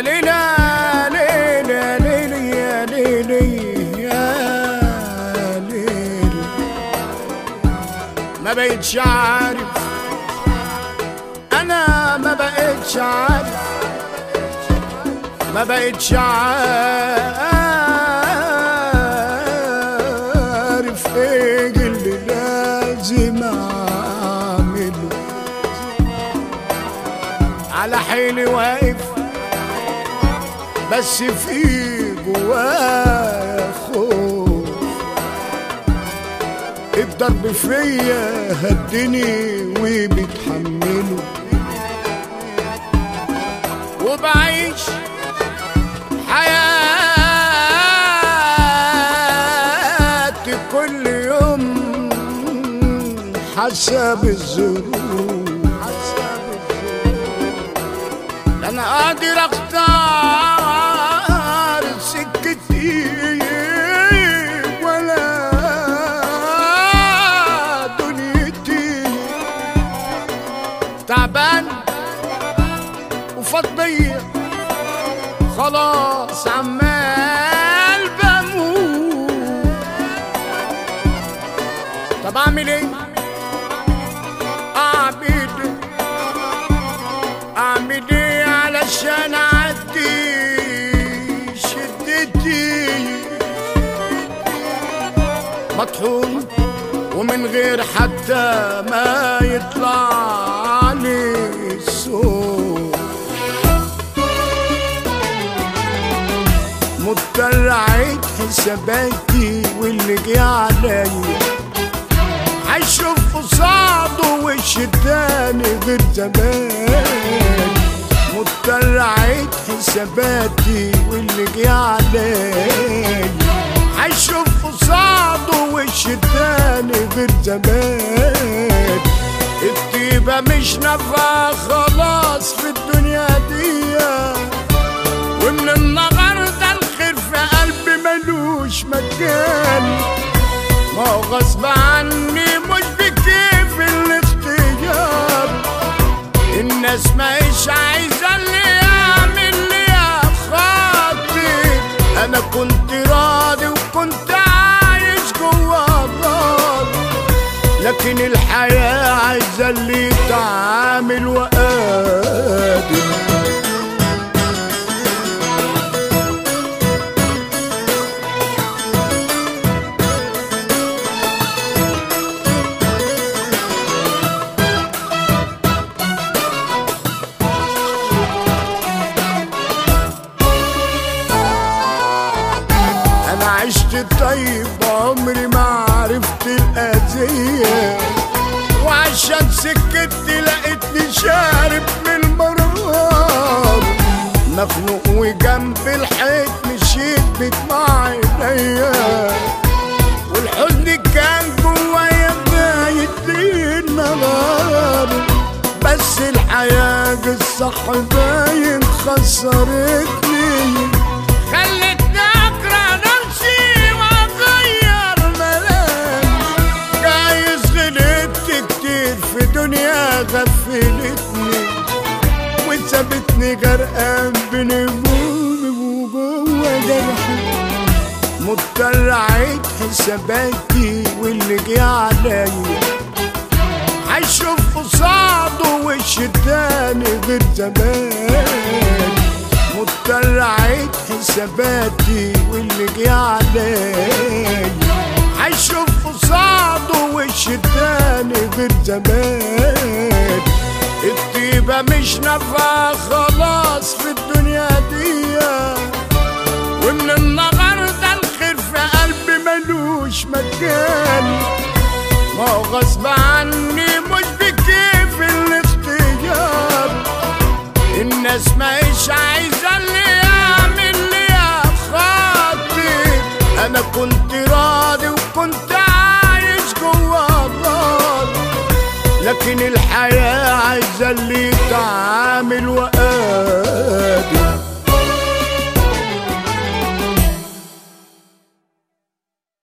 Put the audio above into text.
ليلى ليلى ليلى يا ليلى يا ليلى. ما بقتش عارف. أنا ما بقتش عارف. ما بقتش عارف إيه اللي لازم أعمله. على حيلي واقف. بس في جوايا خوف. الضرب فيا هدني وبتحمله. وبعيش حياتي كل يوم حسب الظروف. أنا قادر أختار تعبان وفضية. خلاص عمال بموت. طب أعمل إيه؟ إيه اعمل إيه علشان أعدي شدتي؟ مطحون. ومن غير حتى ما يطلع لي الصوت مضطر حساباتي واللي جه عليا. هشوف قصاده وش تاني غير زمان. مضطر اعيد حساباتي واللي جه عليا. هشوف قصاده وش تاني زمان الطيبة مش نافعة خلاص في الدنيا دي. ومن النهاردة الخير في قلبي ملوش مكان. ما هو غصب عني لكن الحياة عايزة اللي يتعامل وقادر عشت طيب عمري ما عرفت الاذيه وعشان سكتي لقيتني شارب من المرار مخنوق وجنب الحيط مشيت بدمع عينيا. والحزن كان جوايا بايت ليل نهار بس الحياة الصح باين خسرتني. وسابتني غرقان بين همومي وجوه جرحي مضطر اعيد حساباتي واللي جه عليا. هشوف قصاده وش تاني غير زمان. مضطر اعيد حساباتي واللي جه عليا. هشوف قصاده وش تاني غير زمان. الطيبة مش نافعة خلاص في الدنيا دي. ومن النهاردة الخير في قلبي ملوش مكان. ما هو غصب عني مش بكيف الاختيار. الناس ماهيش عايزة اللي يعمل لي يا أنا كنت راضي وكنت عايش جوا النار لكن الحياة يا عزة اللي تعامل وقادر